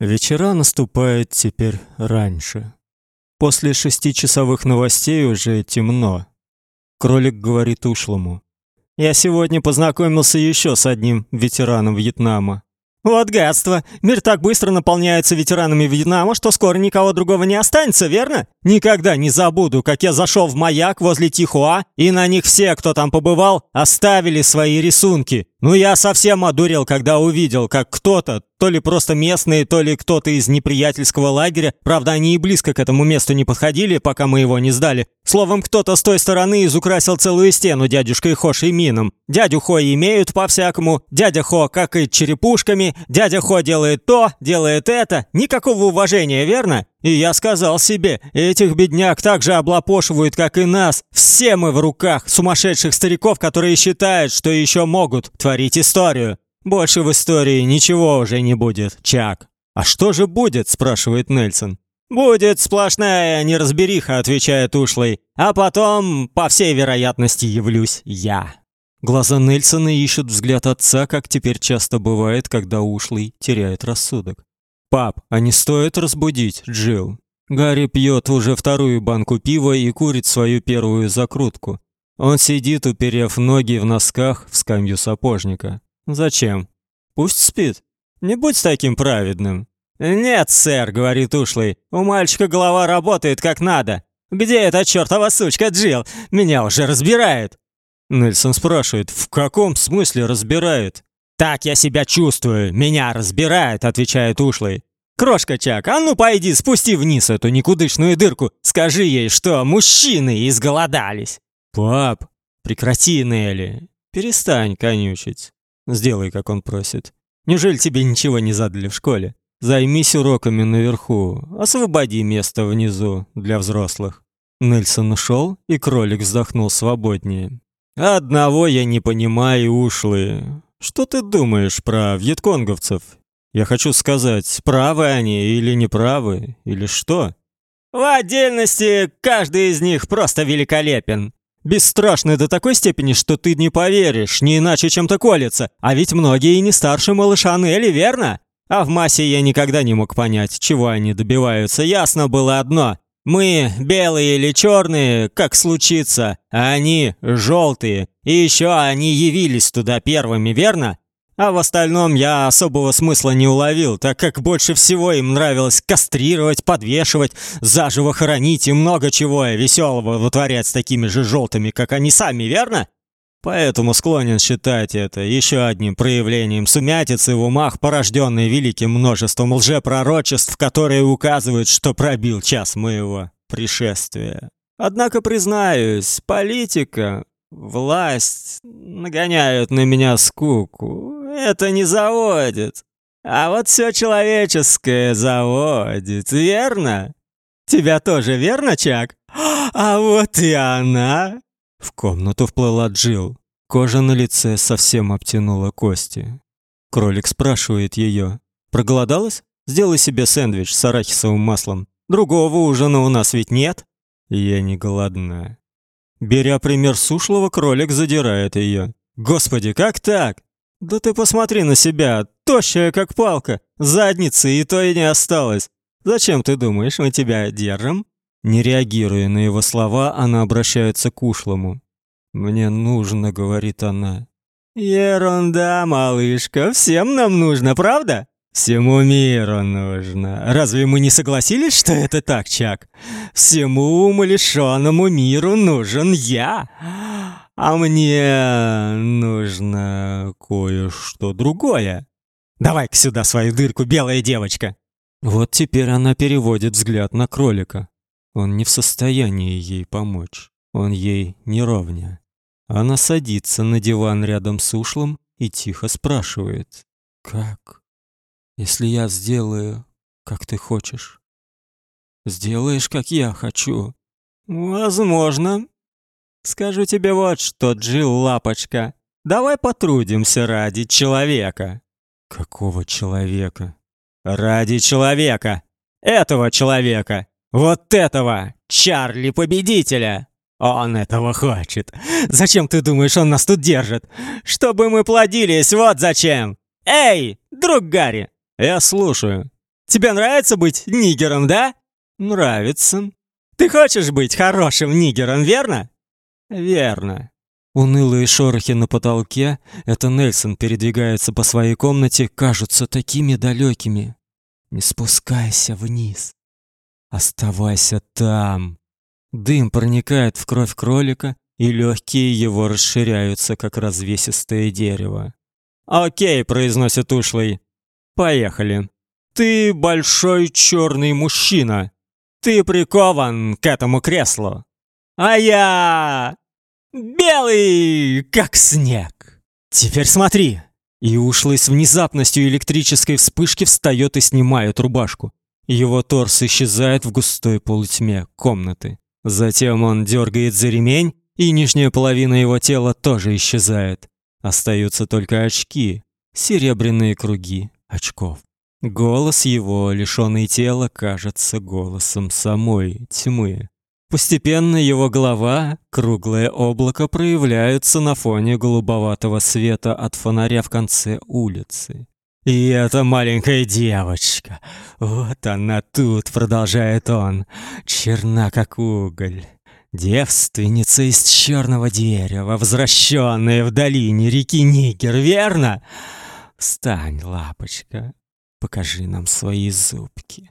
Вечера наступают теперь раньше. После шестичасовых новостей уже темно. Кролик говорит ушлому. «Я сегодня познакомился еще с одним ветераном Вьетнама. Вот гадство. Мир так быстро наполняется ветеранами Вьетнама, что скоро никого другого не останется, верно? Никогда не забуду, как я зашел в маяк возле Тихуа, и на них все, кто там побывал, оставили свои рисунки. Ну я совсем одурел, когда увидел, как кто-то, то ли просто местные, то ли кто-то из неприятельского лагеря, правда, они и близко к этому месту не подходили, пока мы его не сдали. Словом, кто-то с той стороны изукрасил целую стену дядюшкой Хошей мином. Дядю Хо имеют по-всякому, дядя Хо какает черепушками, дядя Хо делает то, делает это. Никакого уважения, верно? И я сказал себе, этих бедняк так же облапошивают, как и нас. Все мы в руках сумасшедших стариков, которые считают, что еще могут творить историю. Больше в истории ничего уже не будет, Чак. А что же будет, спрашивает Нельсон. Будет сплошная неразбериха, отвечает ушлый. А потом, по всей вероятности, явлюсь я. Глаза Нельсона ищут взгляд отца, как теперь часто бывает, когда ушлый теряет рассудок. Пап, а не стоит разбудить Джил? Гарри пьет уже вторую банку пива и курит свою первую закрутку. Он сидит, уперев ноги в носках в скамью сапожника. Зачем? Пусть спит. Не будь таким праведным. Нет, сэр, говорит ушлый. У мальчика голова работает как надо. Где эта чертова сучка Джил? Меня уже разбирает. Нельсон спрашивает: "В каком смысле разбирает?" «Так я себя чувствую, меня разбирает», — отвечает ушлый. «Крошка Чак, а ну пойди, спусти вниз эту никудышную дырку, скажи ей, что мужчины изголодались». «Пап, прекрати, Нелли, перестань конючить». Сделай, как он просит. Неужели тебе ничего не задали в школе? Займись уроками наверху, освободи место внизу для взрослых. Нельсон ушел, и кролик вздохнул свободнее. Одного я не понимаю, ушлые. Что ты думаешь про вьетконговцев? Я хочу сказать, правы они или неправы, или что? В отдельности каждый из них просто великолепен. Бесстрашный до такой степени, что ты не поверишь, не иначе чем-то колется. А ведь многие и не старше малыша Нелли, верно? А в массе я никогда не мог понять, чего они добиваются. Ясно было одно. Мы белые или черные, как случится, а они желтые. И еще они явились туда первыми, верно? А в остальном я особого смысла не уловил, так как больше всего им нравилось кастрировать, подвешивать, заживо хоронить и много чего веселого вытворять с такими же желтыми, как они сами, верно? Поэтому склонен считать это еще одним проявлением сумятицы в умах, порожденной великим множеством лжепророчеств, которые указывают, что пробил час моего пришествия. Однако признаюсь, политика, власть нагоняют на меня скуку это не заводит. А вот все человеческое заводит, верно? Тебя тоже верно, Чак? А вот и она. В комнату вплыла Джил. Кожа на лице совсем обтянула кости. Кролик спрашивает ее: "Проголодалась? Сделай себе сэндвич с арахисовым маслом. Другого ужина у нас ведь нет". "Я не голодна". Беря пример с ушлого, кролик задирает ее. "Господи, как так? Да ты посмотри на себя, тощая как палка, задницы и то и не осталось. Зачем ты думаешь, мы тебя держим? Не реагируя на его слова, она обращается к ушлому. Мне нужно, говорит она. Ерунда, малышка, всем нам нужно, правда? Всему миру нужно. Разве мы не согласились, что это так, Чак? Всему умалишенному миру нужен я. А мне нужно кое-что другое. Давай-ка сюда свою дырку, белая девочка. Вот теперь она переводит взгляд на кролика. Он не в состоянии ей помочь. Он ей не ровня. Она садится на диван рядом с ушлым и тихо спрашивает: "Как? Если я сделаю, как ты хочешь? Сделаешь, как я хочу?" "Возможно", Скажу тебе вот что, Джил Лапочка. Давай потрудимся ради человека. Какого человека? Ради человека. Этого человека. Вот этого, Чарли Победителя. Он этого хочет. Зачем ты думаешь, он нас тут держит? Чтобы мы плодились, вот зачем. Эй, друг Гарри. Я слушаю. Тебе нравится быть нигером, да? Нравится. Ты хочешь быть хорошим нигером, верно? Верно. Унылые шорохи на потолке, это Нельсон передвигается по своей комнате, кажутся такими далекими. Не спускайся вниз. Оставайся там. Дым проникает в кровь кролика, и легкие его расширяются, как развесистое дерево. «Окей», — произносит ушлый. «Поехали. Ты большой черный мужчина. Ты прикован к этому креслу. А я белый, как снег. Теперь смотри». И ушлый с внезапностью электрической вспышки встает и снимает рубашку. Его торс исчезает в густой полутьме комнаты. Затем он дергает за ремень, и нижняя половина его тела тоже исчезает. Остаются только очки, серебряные круги очков. Голос его, лишённый тела, кажется голосом самой тьмы. Постепенно его голова, круглое облако, проявляются на фоне голубоватого света от фонаря в конце улицы. И эта маленькая девочка, вот она тут, продолжает он, черна как уголь. Девственница из черного дерева, возвращенная в долине реки Нигер, верно? Встань, лапочка, покажи нам свои зубки.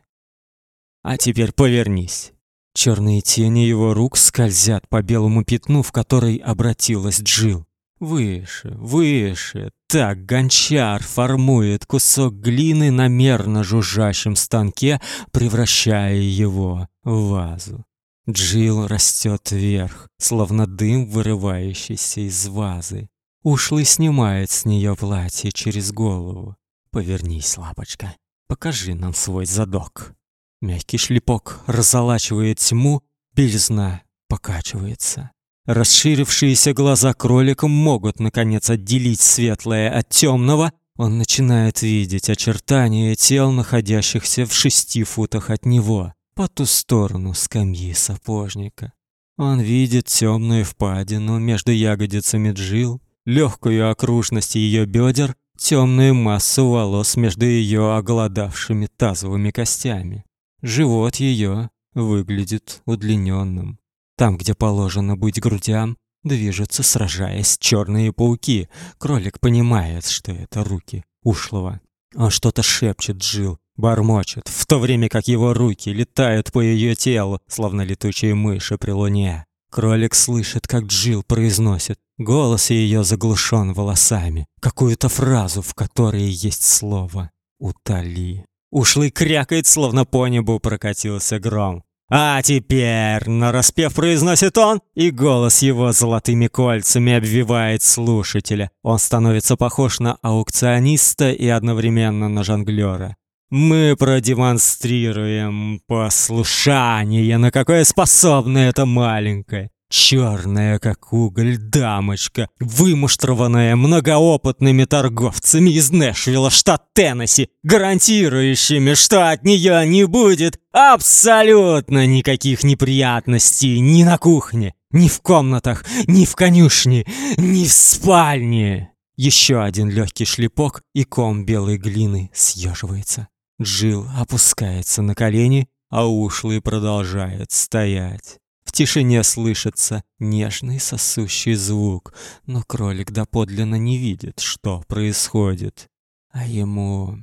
А теперь повернись. Черные тени его рук скользят по белому пятну, в который обратилась Джил. Выше, выше. Так гончар формует кусок глины на мерно жужжащем станке, превращая его в вазу. Джил растет вверх, словно дым, вырывающийся из вазы. Ушлый снимает с нее платье через голову. Повернись, лапочка, покажи нам свой задок. Мягкий шлепок разолачивает тьму, белизна покачивается. Расширившиеся глаза кролика могут наконец отделить светлое от темного. Он начинает видеть очертания тел, находящихся в шести футах от него, по ту сторону скамьи сапожника. Он видит темную впадину между ягодицами Джил, легкую окружность ее бедер, темную массу волос между ее оголодавшими тазовыми костями. Живот ее выглядит удлиненным. Там, где положено быть грудям, движутся, сражаясь, черные пауки. Кролик понимает, что это руки ушлого. Он что-то шепчет Джил, бормочет, в то время как его руки летают по ее телу, словно летучие мыши при луне. Кролик слышит, как Джил произносит. Голос ее заглушен волосами. Какую-то фразу, в которой есть слово «утоли». Ушлый крякает, словно по небу прокатился гром. А теперь, нараспев произносит он, и голос его золотыми кольцами обвивает слушателя. Он становится похож на аукциониста и одновременно на жонглера. Мы продемонстрируем послушание, на какое способна эта маленькая, черная как уголь дамочка, вымуштрованная многоопытными торговцами из Нэшвилла, штат Теннесси, гарантирующими, что от нее не будет абсолютно никаких неприятностей ни на кухне, ни в комнатах, ни в конюшне, ни в спальне. Еще один легкий шлепок, и ком белой глины съеживается. Джил опускается на колени, а ушлый продолжает стоять. В тишине слышится нежный сосущий звук, но кролик доподлинно не видит, что происходит. А ему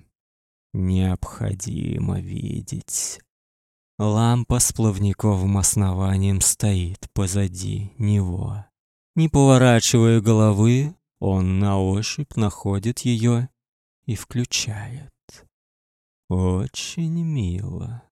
необходимо видеть. Лампа с плавниковым основанием стоит позади него. Не поворачивая головы, он на ощупь находит ее и включает. Очень мило.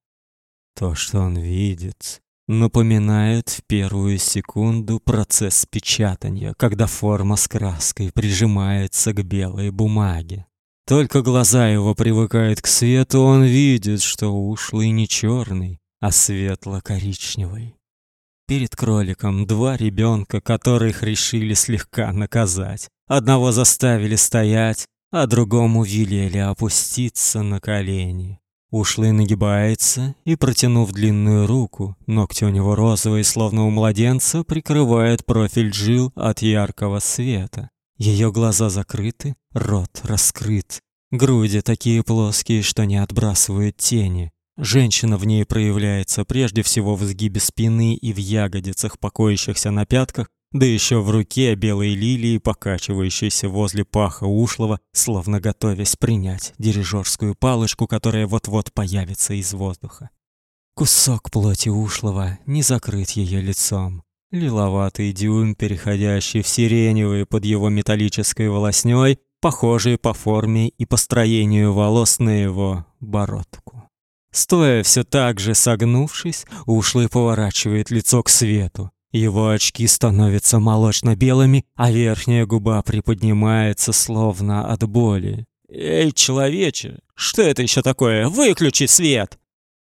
То, что он видит, напоминает в первую секунду процесс печатания, когда форма с краской прижимается к белой бумаге. Только глаза его привыкают к свету, он видит, что ушлый не черный, а светло-коричневый. Перед кроликом два ребенка, которых решили слегка наказать. Одного заставили стоять, а другому велели опуститься на колени. Ушлый нагибается и, протянув длинную руку, ногти у него розовые, словно у младенца, прикрывает профиль Джил от яркого света. Ее глаза закрыты, рот раскрыт. Груди такие плоские, что не отбрасывают тени. Женщина в ней проявляется прежде всего в изгибе спины и в ягодицах, покоящихся на пятках, да еще в руке белой лилии, покачивающейся возле паха ушлого, словно готовясь принять дирижерскую палочку, которая вот-вот появится из воздуха. Кусок плоти ушлого не закрыт ее лицом. Лиловатый дюйм, переходящий в сиреневый под его металлической волоснёй, похожий по форме и построению волос на его бородку. Стоя все так же согнувшись, ушлый поворачивает лицо к свету. Его очки становятся молочно-белыми, а верхняя губа приподнимается словно от боли. Эй, человече, что это еще такое? Выключи свет.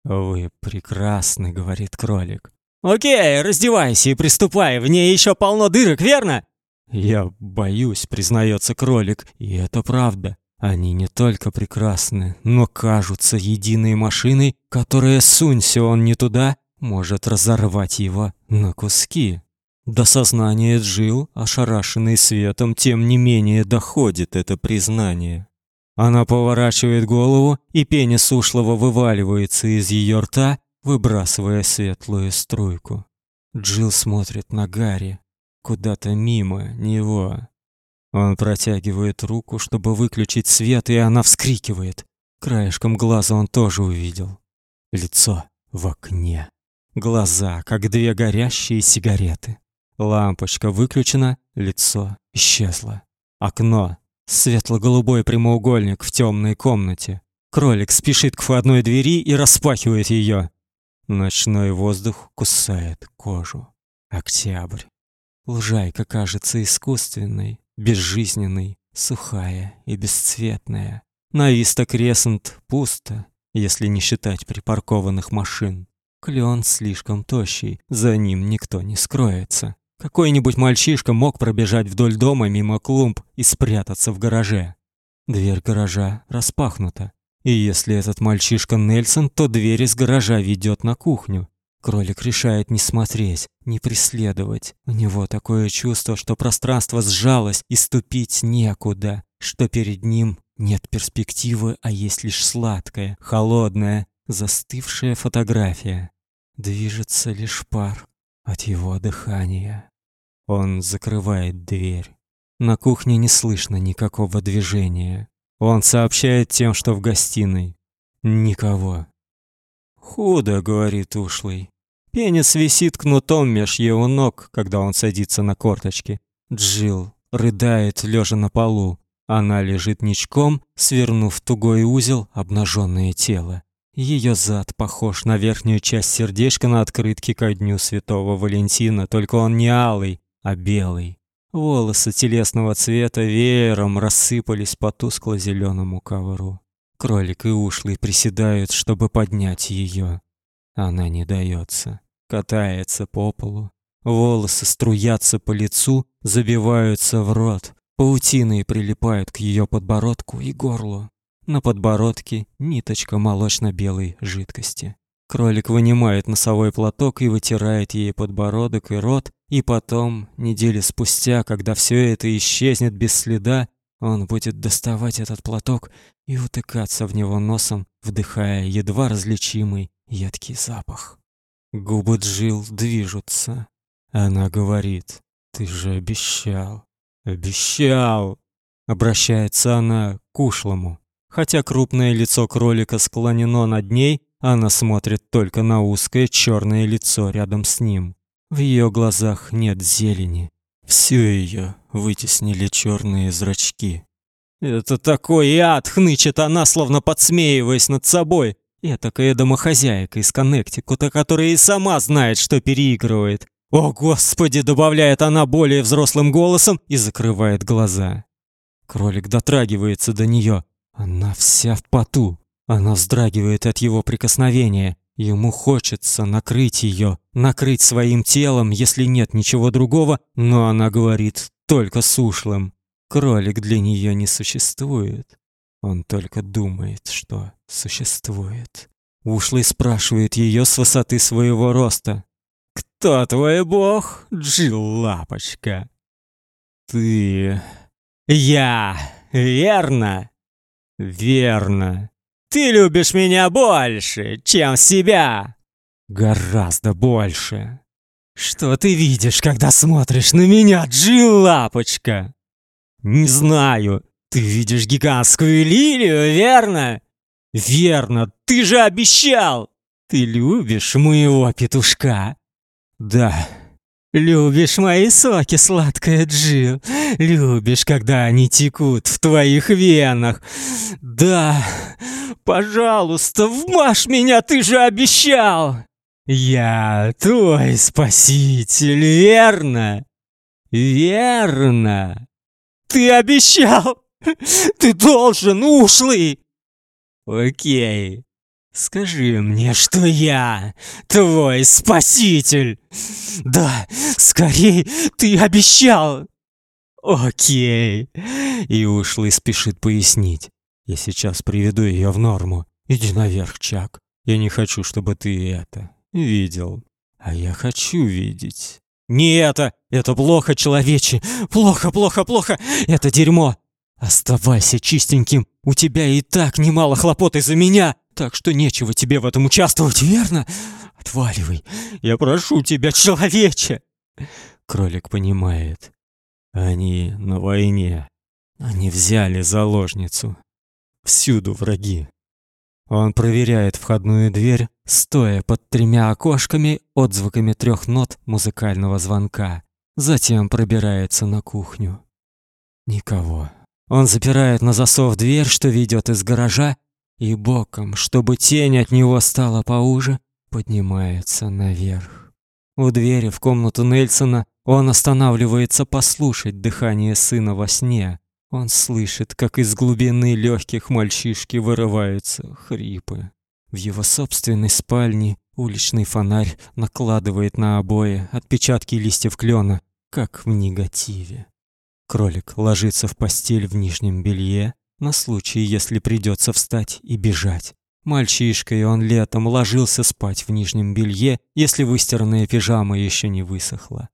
Вы прекрасны, говорит кролик. О'кей, раздевайся и приступай. В ней еще полно дырок, верно? Я боюсь, признается кролик, и это правда. Они не только прекрасны, но кажутся единой машиной, которая сунься он не туда, может разорвать его на куски. До сознания Джил, ошарашенный светом, тем не менее доходит это признание. Она поворачивает голову, и пенис ушлого вываливается из ее рта, выбрасывая светлую струйку. Джил смотрит на Гарри, куда-то мимо него. Он протягивает руку, чтобы выключить свет, и она вскрикивает. Краешком глаза он тоже увидел лицо в окне. Глаза, как две горящие сигареты. Лампочка выключена, лицо исчезло. Окно, светло-голубой прямоугольник в темной комнате. Кролик спешит к входной двери и распахивает ее. Ночной воздух кусает кожу. Октябрь. Лужайка кажется искусственной, безжизненной, сухая и бесцветная. На Виста Кресент пусто, если не считать припаркованных машин. Клен слишком тощий, за ним никто не скроется. Какой-нибудь мальчишка мог пробежать вдоль дома мимо клумб и спрятаться в гараже. Дверь гаража распахнута. И если этот мальчишка Нельсон, то дверь из гаража ведет на кухню. Кролик решает не смотреть, не преследовать. У него такое чувство, что пространство сжалось и ступить некуда, что перед ним нет перспективы, а есть лишь сладкая, холодная, застывшая фотография. Движется лишь пар от его дыхания. Он закрывает дверь. На кухне не слышно никакого движения. Он сообщает тем, что в гостиной. Никого. «Худо», — говорит ушлый. Пенис висит кнутом меж его ног, когда он садится на корточки. Джил рыдает, лежа на полу. Она лежит ничком, свернув тугой узел обнаженное тело. Ее зад похож на верхнюю часть сердечка на открытке ко дню Святого Валентина, только он не алый, а белый. Волосы телесного цвета веером рассыпались по тускло зеленому ковру. Кролик и ушлый приседают, чтобы поднять ее. Она не дается, катается по полу. Волосы струятся по лицу, забиваются в рот, паутиной прилипают к ее подбородку и горлу. На подбородке ниточка молочно-белой жидкости. Кролик вынимает носовой платок и вытирает ей подбородок и рот, и потом, недели спустя, когда все это исчезнет без следа, он будет доставать этот платок и утыкаться в него носом, вдыхая едва различимый едкий запах. Губы Джил движутся. Она говорит: "Ты же обещал, обещал". Обращается она к ушлому. Хотя крупное лицо кролика склонено над ней, она смотрит только на узкое черное лицо рядом с ним. В ее глазах нет зелени. Всю ее вытеснили черные зрачки. Это такой ад, хнычет она, словно подсмеиваясь над собой. Этакая домохозяйка из Коннектикута, которая и сама знает, что переигрывает. О, господи, добавляет она более взрослым голосом и закрывает глаза. Кролик дотрагивается до нее. Она вся в поту. Она вздрагивает от его прикосновения. Ему хочется накрыть ее, накрыть своим телом, если нет ничего другого, но она говорит только с ушлым. Кролик для нее не существует. Он только думает, что существует. Ушлый спрашивает ее с высоты своего роста. «Кто твой бог, Джил Лапочка?» «Ты...» «Я, верно?» Верно. Ты любишь меня больше, чем себя. Гораздо больше. Что ты видишь, когда смотришь на меня, Джил Лапочка? Не знаю. Ты видишь гигантскую лилию, верно? Верно. Ты же обещал. Ты любишь моего петушка? Да. Любишь мои соки, сладкая Джил. Любишь, когда они текут в твоих венах. Да. Пожалуйста, вмажь меня, ты же обещал. Я твой спаситель, верно? Верно. Ты обещал. Ты должен, ушлый. Окей. Скажи мне, что я твой спаситель. Да, скорей, ты обещал. Окей. И ушлый спешит пояснить. Я сейчас приведу ее в норму. Иди наверх, Чак. Я не хочу, чтобы ты это видел. А я хочу видеть. Не это! Это плохо, человече! Плохо, плохо, плохо! Это дерьмо! Оставайся чистеньким! У тебя и так немало хлопот из-за меня, так что нечего тебе в этом участвовать, верно? Отваливай! Я прошу тебя, человече!» Кролик понимает. Они на войне. Они взяли заложницу. Всюду враги. Он проверяет входную дверь, стоя под тремя окошками, отзвуками трех нот музыкального звонка. Затем пробирается на кухню. Никого. Он запирает на засов дверь, что ведет из гаража, и боком, чтобы тень от него стала поуже, поднимается наверх. У двери в комнату Нельсона он останавливается послушать дыхание сына во сне, он слышит, как из глубины легких мальчишки вырываются хрипы. В его собственной спальне уличный фонарь накладывает на обои отпечатки листьев клена, как в негативе. Кролик ложится в постель в нижнем белье на случай, если придется встать и бежать. Мальчишкой он летом ложился спать в нижнем белье, если выстиранная пижама еще не высохла.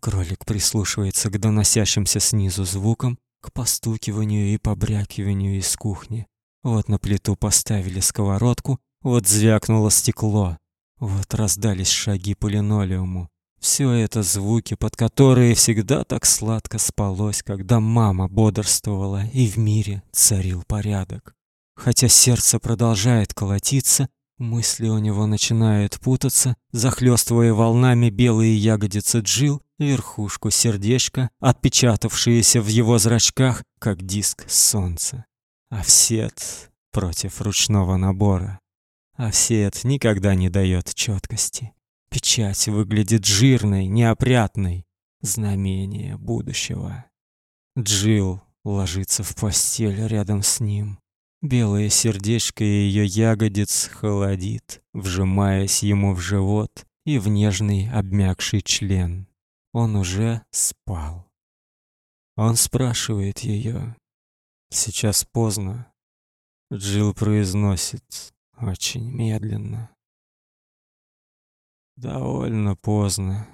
Кролик прислушивается к доносящимся снизу звукам к постукиванию и побрякиванию из кухни. Вот на плиту поставили сковородку, вот звякнуло стекло, вот раздались шаги по линолеуму. Все это звуки, под которые всегда так сладко спалось, когда мама бодрствовала и в мире царил порядок. Хотя сердце продолжает колотиться, мысли у него начинают путаться, захлестывая волнами белые ягодицы Джил верхушку сердечка, отпечатавшиеся в его зрачках, как диск солнца. Овсет против ручного набора. Овсет никогда не дает четкости. Печать выглядит жирной, неопрятной, знамение будущего. Джил ложится в постель рядом с ним. Белое сердечко ее ягодиц холодит, вжимаясь ему в живот и в нежный обмякший член. Он уже спал. Он спрашивает ее. Сейчас поздно. Джилл произносит очень медленно. Довольно поздно.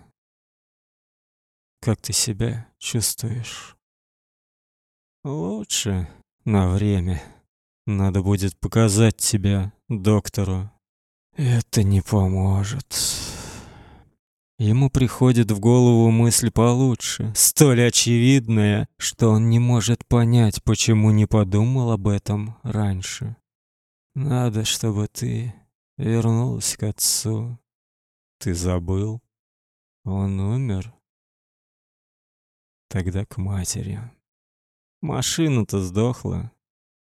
Как ты себя чувствуешь? Лучше на время. Надо будет показать тебя доктору. Это не поможет. Ему приходит в голову мысль получше, столь очевидная, что он не может понять, почему не подумал об этом раньше. Надо, чтобы ты вернулась к отцу. Ты забыл? Он умер? Тогда к матери. Машина-то сдохла.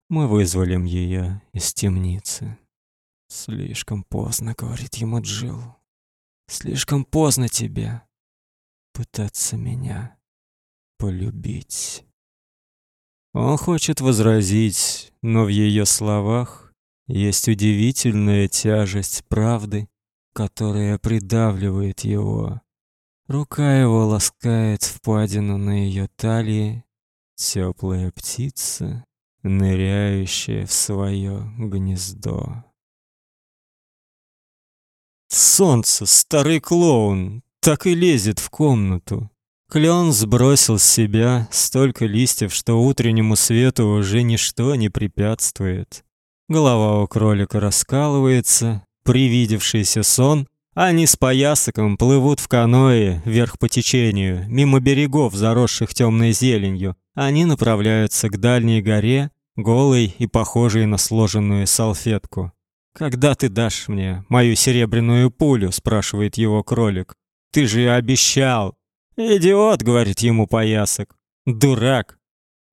Мы вызволим ее из темницы. Слишком поздно, говорит ему Джилл. Слишком поздно тебе пытаться меня полюбить. Он хочет возразить, но в ее словах есть удивительная тяжесть правды, которая придавливает его. Рука его ласкает впадину на ее талии, теплая птица, ныряющая в свое гнездо. Солнце, старый клоун, так и лезет в комнату. Клен сбросил с себя столько листьев, что утреннему свету уже ничто не препятствует. Голова у кролика раскалывается, привидевшийся сон, они с поясоком плывут в каное вверх по течению, мимо берегов, заросших темной зеленью. Они направляются к дальней горе, голой и похожей на сложенную салфетку. Когда ты дашь мне мою серебряную пулю, спрашивает его кролик. Ты же обещал. Идиот, говорит ему поясок. Дурак.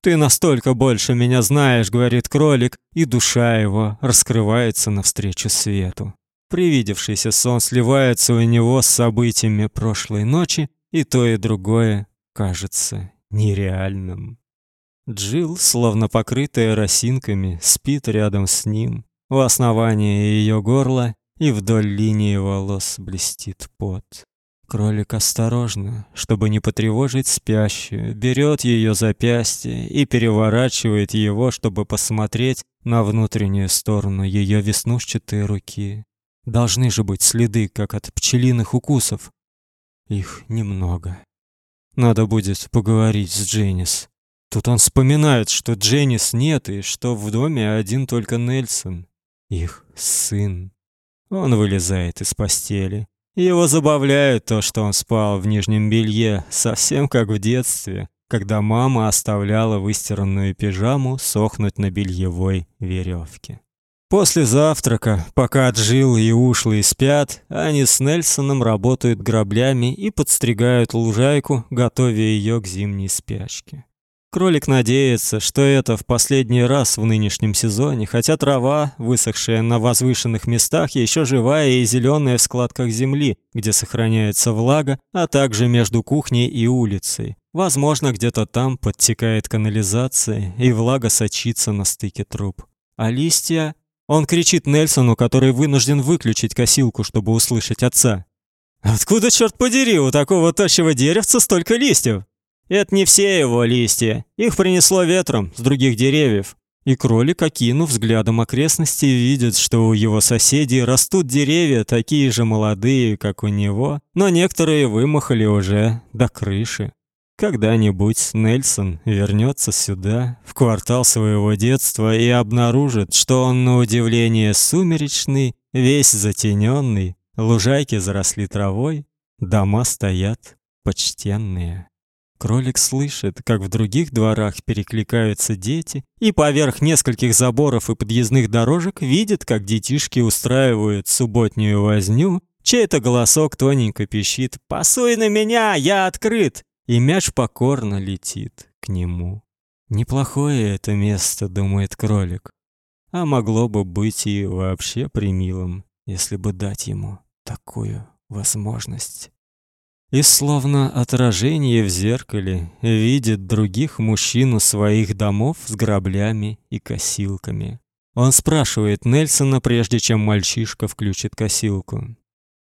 Ты настолько больше меня знаешь, говорит кролик, и душа его раскрывается навстречу свету. Привидевшийся сон сливается у него с событиями прошлой ночи, и то и другое кажется нереальным. Джил, словно покрытая росинками, спит рядом с ним. У основания ее горла и вдоль линии волос блестит пот. Кролик осторожно, чтобы не потревожить спящую, берет ее запястье и переворачивает его, чтобы посмотреть на внутреннюю сторону ее веснушчатой руки. Должны же быть следы, как от пчелиных укусов. Их немного. Надо будет поговорить с Дженнис. Тут он вспоминает, что Дженнис нет и что в доме один только Нельсон, их сын. Он вылезает из постели. Его забавляет то, что он спал в нижнем белье, совсем как в детстве, когда мама оставляла выстиранную пижаму сохнуть на бельевой веревке. После завтрака, пока Джил и ушлые спят, они с Нельсоном работают граблями и подстригают лужайку, готовя ее к зимней спячке. Кролик надеется, что это в последний раз в нынешнем сезоне, хотя трава, высохшая на возвышенных местах, еще живая и зеленая в складках земли, где сохраняется влага, а также между кухней и улицей. Возможно, где-то там подтекает канализация, и влага сочится на стыке труб. А листья... Он кричит Нельсону, который вынужден выключить косилку, чтобы услышать отца. «Откуда, черт подери, у такого тощего деревца столько листьев?» Это не все его листья. Их принесло ветром с других деревьев. И кролик, окинув взглядом окрестности, видит, что у его соседей растут деревья такие же молодые, как у него, но некоторые вымахали уже до крыши. Когда-нибудь Нельсон вернется сюда, в квартал своего детства, и обнаружит, что он на удивление сумеречный, весь затененный, лужайки заросли травой, дома стоят почтенные. Кролик слышит, как в других дворах перекликаются дети, и поверх нескольких заборов и подъездных дорожек видит, как детишки устраивают субботнюю возню, чей-то голосок тоненько пищит «Пасуй на меня, я открыт!» И мяч покорно летит к нему. Неплохое это место, думает кролик. А могло бы быть и вообще примилым, если бы дать ему такую возможность и словно отражение в зеркале видит других мужчин у своих домов с граблями и косилками. Он спрашивает Нельсона, прежде чем мальчишка включит косилку.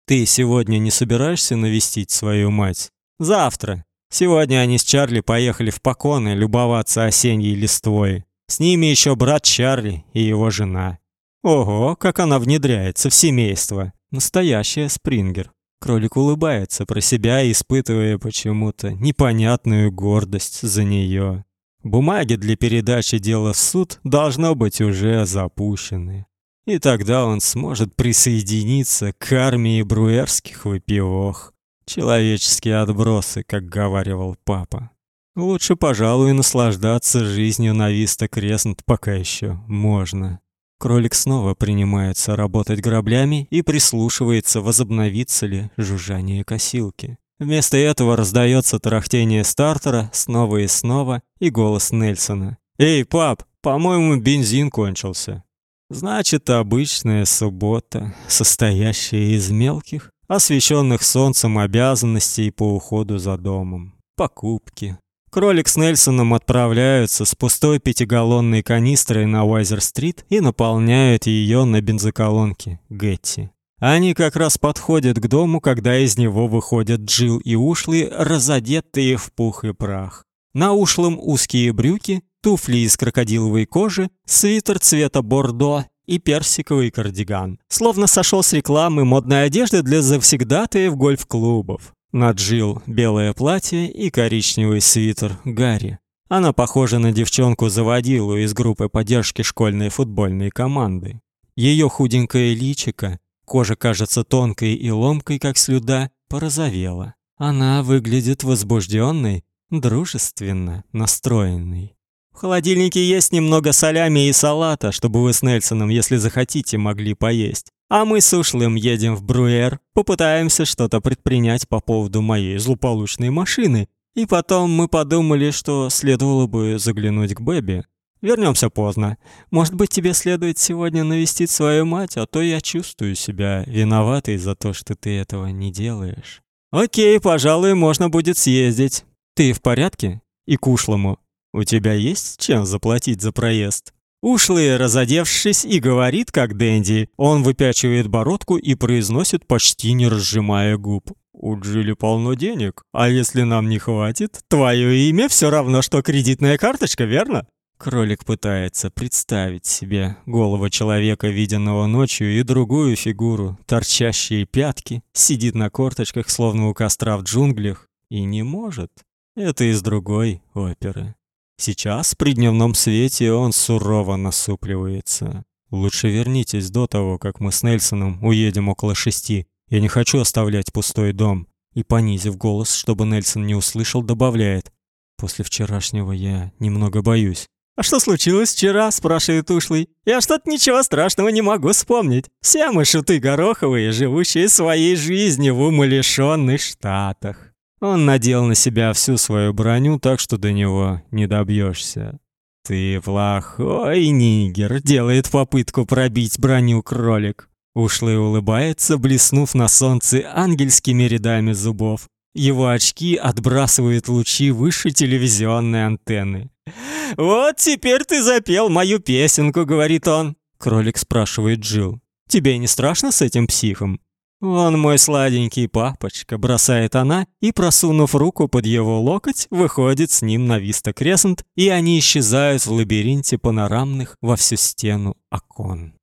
«Ты сегодня не собираешься навестить свою мать?» «Завтра. Сегодня они с Чарли поехали в Поконы любоваться осенней листвой. С ними еще брат Чарли и его жена. Ого, как она внедряется в семейство. Настоящая Спрингер. Кролик улыбается про себя, испытывая почему-то непонятную гордость за нее. Бумаги для передачи дела в суд должно быть уже запущены. И тогда он сможет присоединиться к армии бруерских выпивох. Человеческие отбросы, как говаривал папа. Лучше, пожалуй, наслаждаться жизнью на Виста Креснт пока еще можно. Кролик снова принимается работать граблями и прислушивается, возобновится ли жужжание косилки. Вместо этого раздается тарахтение стартера снова и снова и голос Нельсона. «Эй, пап, по-моему, бензин кончился». Значит, обычная суббота, состоящая из мелких, освещенных солнцем обязанностей по уходу за домом. Покупки, Кролик с Нельсоном отправляются с пустой пятигаллонной канистрой на Уайзер-стрит и наполняют ее на бензоколонке Гетти. Они как раз подходят к дому, когда из него выходят Джил и Ушли, разодетые в пух и прах. На Ушлом узкие брюки, туфли из крокодиловой кожи, свитер цвета бордо и персиковый кардиган. Словно сошел с рекламы модной одежды для завсегдатаев гольф-клубов. На Джилл белое платье и коричневый свитер Гарри. Она похожа на девчонку-заводилу из группы поддержки школьной футбольной команды. Ее худенькое личико, кожа кажется тонкой и ломкой, как слюда, порозовела. Она выглядит возбужденной, дружественно настроенной. Холодильнике есть немного солями и салата, чтобы вы с Нельсоном, если захотите, могли поесть. А мы с Ушлым едем в Бруэр, попытаемся что-то предпринять по поводу моей злополучной машины. И потом мы подумали, что следовало бы заглянуть к Бэби. Вернемся поздно. Может быть, тебе следует сегодня навестить свою мать, а то я чувствую себя виноватой за то, что ты этого не делаешь. О'кей, пожалуй, можно будет съездить. Ты в порядке? И к ушлому. У тебя есть чем заплатить за проезд? Ушлый, разодевшись, и говорит, как Дэнди. Он выпячивает бородку и произносит, почти не разжимая губ. У Джилли полно денег, а если нам не хватит, твое имя все равно, что кредитная карточка, верно? Кролик пытается представить себе голову человека, виденного ночью, и другую фигуру, торчащие пятки, сидит на корточках, словно у костра в джунглях, и не может. Это из другой оперы. Сейчас, при дневном свете, он сурово насупливается. Лучше вернитесь до того, как мы с Нельсоном уедем около шести. Я не хочу оставлять пустой дом. И понизив голос, чтобы Нельсон не услышал, добавляет: После вчерашнего я немного боюсь. «А что случилось вчера?» – спрашивает ушлый. «Я что-то ничего страшного не могу вспомнить. Все мы шуты гороховые, живущие своей жизнью в умалишенных штатах». Он надел на себя всю свою броню, так что до него не добьешься. «Ты плохой нигер», — делает попытку пробить броню кролик. Ушлый улыбается, блеснув на солнце ангельскими рядами зубов. Его очки отбрасывают лучи выше телевизионной антенны. «Вот теперь ты запел мою песенку», — говорит он. Кролик спрашивает Джил. «Тебе не страшно с этим психом?» «Он мой сладенький папочка», — бросает она, и, просунув руку под его локоть, выходит с ним на Виста Кресент, и они исчезают в лабиринте панорамных во всю стену окон.